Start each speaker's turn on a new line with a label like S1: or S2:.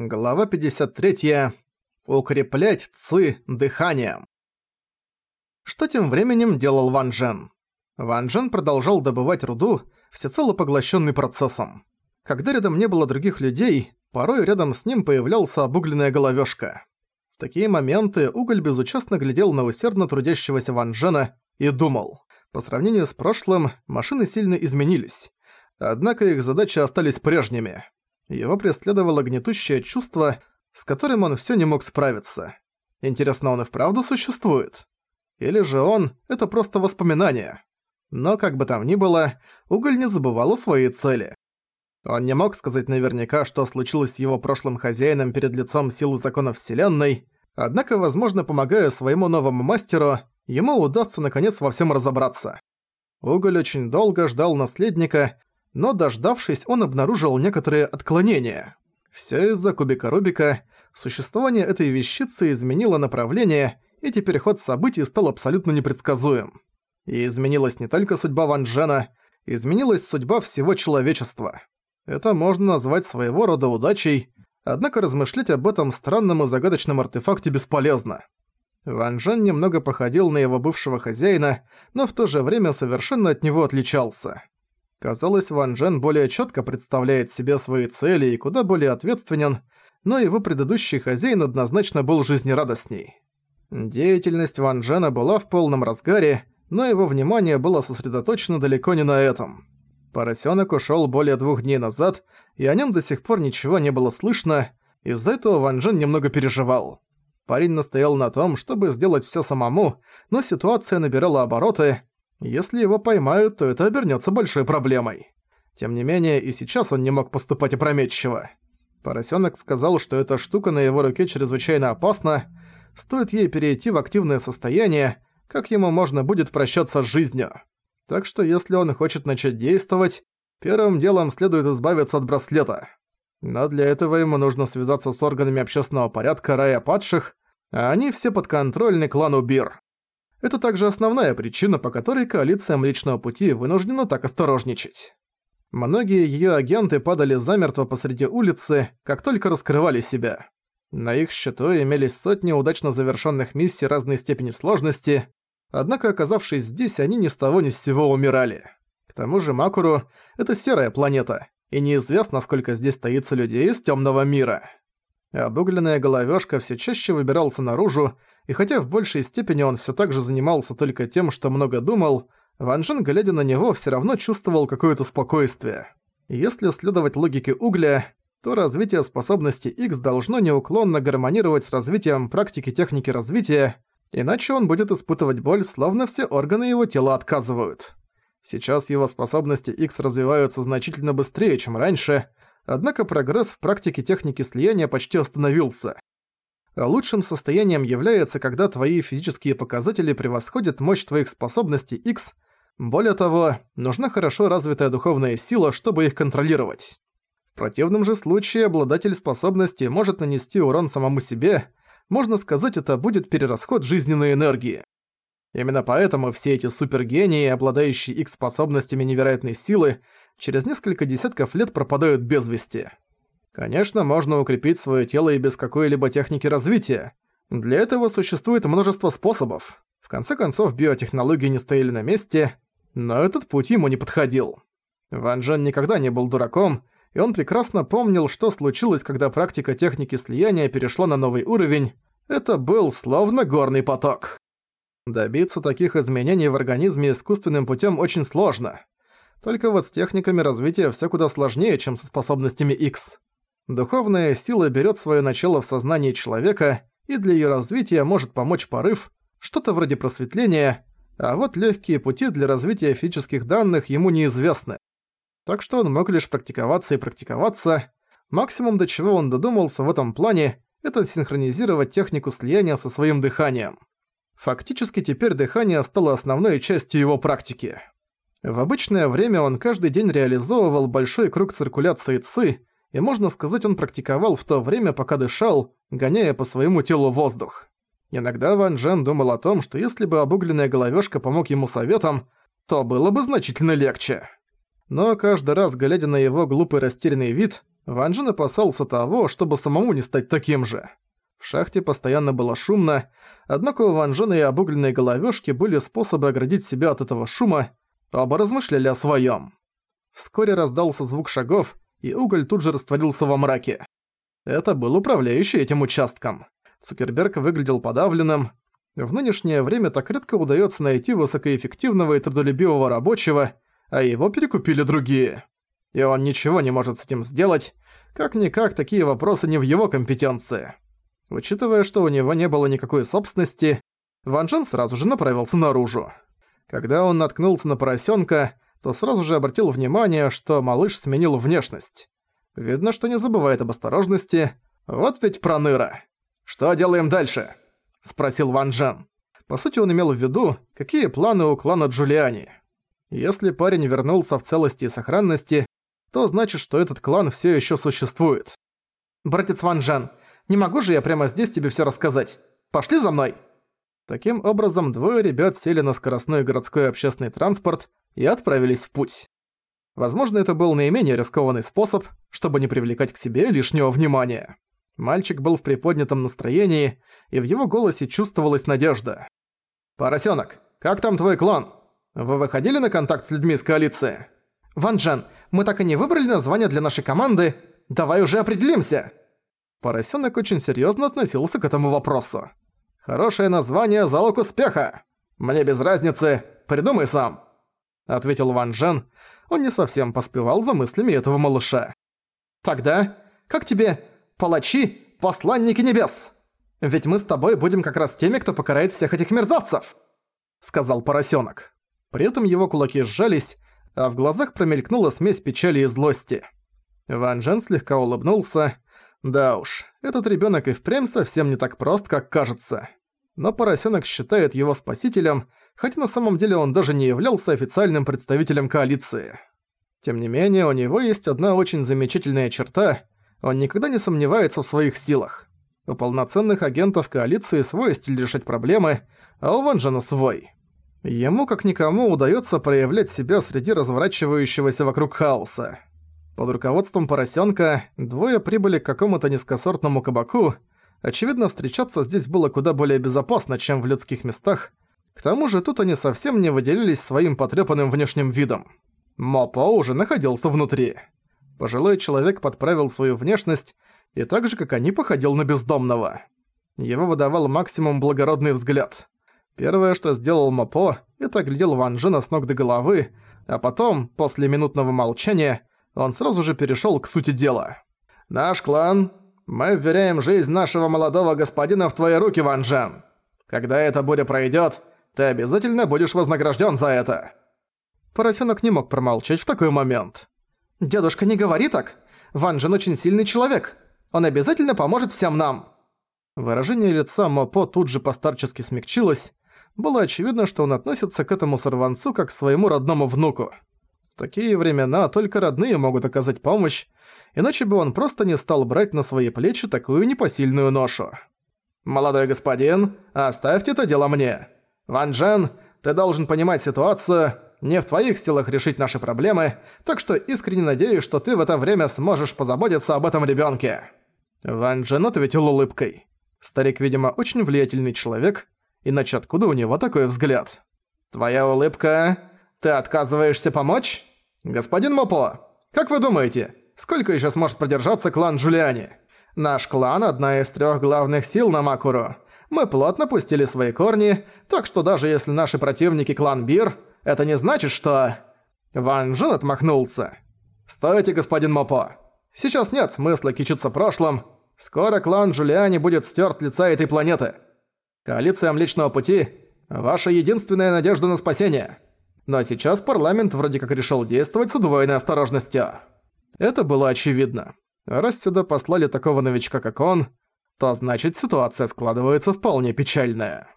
S1: Глава 53. Укреплять ци дыханием. Что тем временем делал Ван Джен? Ван Джен продолжал добывать руду, всецело поглощенный процессом. Когда рядом не было других людей, порой рядом с ним появлялся обугленная головешка. В такие моменты уголь безучастно глядел на усердно трудящегося Ван Джена и думал. По сравнению с прошлым, машины сильно изменились. Однако их задачи остались прежними. Его преследовало гнетущее чувство, с которым он всё не мог справиться. Интересно, он и вправду существует? Или же он — это просто воспоминание? Но как бы там ни было, Уголь не забывал о своей цели. Он не мог сказать наверняка, что случилось с его прошлым хозяином перед лицом силы законов Вселенной, однако, возможно, помогая своему новому мастеру, ему удастся наконец во всем разобраться. Уголь очень долго ждал наследника, но дождавшись, он обнаружил некоторые отклонения. Всё из-за кубика Рубика, существование этой вещицы изменило направление, и теперь ход событий стал абсолютно непредсказуем. И изменилась не только судьба Ван Джена, изменилась судьба всего человечества. Это можно назвать своего рода удачей, однако размышлять об этом странном и загадочном артефакте бесполезно. Ван Джен немного походил на его бывшего хозяина, но в то же время совершенно от него отличался. Казалось, Ван Джен более четко представляет себе свои цели и куда более ответственен, но его предыдущий хозяин однозначно был жизнерадостней. Деятельность Ван Джена была в полном разгаре, но его внимание было сосредоточено далеко не на этом. Поросенок ушел более двух дней назад, и о нем до сих пор ничего не было слышно, из-за этого Ван Джен немного переживал. Парень настоял на том, чтобы сделать все самому, но ситуация набирала обороты, если его поймают, то это обернется большой проблемой. Тем не менее, и сейчас он не мог поступать опрометчиво. Поросенок сказал, что эта штука на его руке чрезвычайно опасна, стоит ей перейти в активное состояние, как ему можно будет прощаться с жизнью. Так что если он хочет начать действовать, первым делом следует избавиться от браслета. Но для этого ему нужно связаться с органами общественного порядка Рая Падших, а они все подконтрольны клану Бир. Это также основная причина, по которой коалиция Млечного Пути вынуждена так осторожничать. Многие её агенты падали замертво посреди улицы, как только раскрывали себя. На их счету имелись сотни удачно завершённых миссий разной степени сложности, однако оказавшись здесь, они ни с того ни с сего умирали. К тому же Макуру — это серая планета, и неизвестно, сколько здесь стоится людей из тёмного мира. Обугленная головешка все чаще выбирался наружу, и хотя в большей степени он все так же занимался только тем, что много думал, Ван Джен, глядя на него, все равно чувствовал какое-то спокойствие. Если следовать логике угля, то развитие способности X должно неуклонно гармонировать с развитием практики техники развития, иначе он будет испытывать боль, словно все органы его тела отказывают. Сейчас его способности X развиваются значительно быстрее, чем раньше, Однако прогресс в практике техники слияния почти остановился. А лучшим состоянием является, когда твои физические показатели превосходят мощь твоих способностей X. Более того, нужна хорошо развитая духовная сила, чтобы их контролировать. В противном же случае обладатель способности может нанести урон самому себе, можно сказать, это будет перерасход жизненной энергии. Именно поэтому все эти супергении, обладающие их способностями невероятной силы, через несколько десятков лет пропадают без вести. Конечно, можно укрепить свое тело и без какой-либо техники развития. Для этого существует множество способов. В конце концов, биотехнологии не стояли на месте, но этот путь ему не подходил. Ван Джен никогда не был дураком, и он прекрасно помнил, что случилось, когда практика техники слияния перешла на новый уровень. Это был словно горный поток. Добиться таких изменений в организме искусственным путем очень сложно. Только вот с техниками развития все куда сложнее, чем со способностями X. Духовная сила берет свое начало в сознании человека, и для ее развития может помочь порыв, что-то вроде просветления, а вот легкие пути для развития физических данных ему неизвестны. Так что он мог лишь практиковаться и практиковаться. Максимум, до чего он додумался в этом плане, это синхронизировать технику слияния со своим дыханием. Фактически теперь дыхание стало основной частью его практики. В обычное время он каждый день реализовывал большой круг циркуляции ЦИ, и можно сказать, он практиковал в то время, пока дышал, гоняя по своему телу воздух. Иногда Ван Джен думал о том, что если бы обугленная головешка помог ему советом, то было бы значительно легче. Но каждый раз, глядя на его глупый растерянный вид, Ван Джен опасался того, чтобы самому не стать таким же. В шахте постоянно было шумно, однако у Ван Джена и обугленной головёшки были способы оградить себя от этого шума, оба размышляли о своём. Вскоре раздался звук шагов, и уголь тут же растворился во мраке. Это был управляющий этим участком. Цукерберг выглядел подавленным. В нынешнее время так редко удается найти высокоэффективного и трудолюбивого рабочего, а его перекупили другие. И он ничего не может с этим сделать, как-никак такие вопросы не в его компетенции. Учитывая, что у него не было никакой собственности, Ван Джен сразу же направился наружу. Когда он наткнулся на поросенка, то сразу же обратил внимание, что малыш сменил внешность. Видно, что не забывает об осторожности. Вот ведь проныра. «Что делаем дальше?» – спросил Ван Джен. По сути, он имел в виду, какие планы у клана Джулиани. Если парень вернулся в целости и сохранности, то значит, что этот клан все еще существует. «Братец Ван Джен, не могу же я прямо здесь тебе все рассказать. Пошли за мной!» Таким образом, двое ребят сели на скоростной городской общественный транспорт и отправились в путь. Возможно, это был наименее рискованный способ, чтобы не привлекать к себе лишнего внимания. Мальчик был в приподнятом настроении, и в его голосе чувствовалась надежда. «Поросёнок, как там твой клан? Вы выходили на контакт с людьми из коалиции?» «Ван Джен, мы так и не выбрали название для нашей команды. Давай уже определимся!» Поросёнок очень серьёзно относился к этому вопросу. «Хорошее название – залог успеха! Мне без разницы, придумай сам!» Ответил Ван Джен. Он не совсем поспевал за мыслями этого малыша. «Тогда, как тебе палачи, посланники небес? Ведь мы с тобой будем как раз теми, кто покарает всех этих мерзавцев!» Сказал поросёнок. При этом его кулаки сжались, а в глазах промелькнула смесь печали и злости. Ван Джен слегка улыбнулся. Да уж, этот ребёнок и впрямь совсем не так прост, как кажется но поросенок считает его спасителем, хотя на самом деле он даже не являлся официальным представителем коалиции. Тем не менее, у него есть одна очень замечательная черта – он никогда не сомневается в своих силах. У полноценных агентов коалиции свой стиль решать проблемы, а у Ванжана свой. Ему, как никому, удается проявлять себя среди разворачивающегося вокруг хаоса. Под руководством поросенка двое прибыли к какому-то низкосортному кабаку, Очевидно, встречаться здесь было куда более безопасно, чем в людских местах. К тому же тут они совсем не выделились своим потрепанным внешним видом. Мопо уже находился внутри. Пожилой человек подправил свою внешность и так же, как они, походил на бездомного. Его выдавал максимум благородный взгляд. Первое, что сделал Мопо, это глядел Ван Джена с ног до головы, а потом, после минутного молчания, он сразу же перешёл к сути дела. «Наш клан мы вверяем жизнь нашего молодого господина в твои руки, Ван Джен. Когда эта буря пройдет, ты обязательно будешь вознагражден за это». Поросенок не мог промолчать в такой момент. «Дедушка, не говори так. Ван Джен очень сильный человек. Он обязательно поможет всем нам». Выражение лица Мопо тут же постарчески смягчилось. Было очевидно, что он относится к этому сорванцу как к своему родному внуку. Такие времена только родные могут оказать помощь, иначе бы он просто не стал брать на свои плечи такую непосильную ношу. «Молодой господин, оставьте это дело мне. Ван Джен, ты должен понимать ситуацию, не в твоих силах решить наши проблемы, так что искренне надеюсь, что ты в это время сможешь позаботиться об этом ребёнке». Ван Джен ответил улыбкой. Старик, видимо, очень влиятельный человек, иначе откуда у него такой взгляд? «Твоя улыбка... Ты отказываешься помочь? Господин Мопо, как вы думаете, Сколько еще сможет продержаться клан Джулиани? Наш клан – одна из трех главных сил на Макуру. Мы плотно пустили свои корни, так что даже если наши противники клан Бир, это не значит, что... Ван Джин отмахнулся. «Стойте, господин Мопо. Сейчас нет смысла кичиться прошлым. Скоро клан Джулиани будет стерт с лица этой планеты. Коалиция Млечного Пути – ваша единственная надежда на спасение. Но сейчас парламент вроде как решил действовать с удвоенной осторожностью». Это было очевидно. Раз сюда послали такого новичка, как он, то значит ситуация складывается вполне печальная.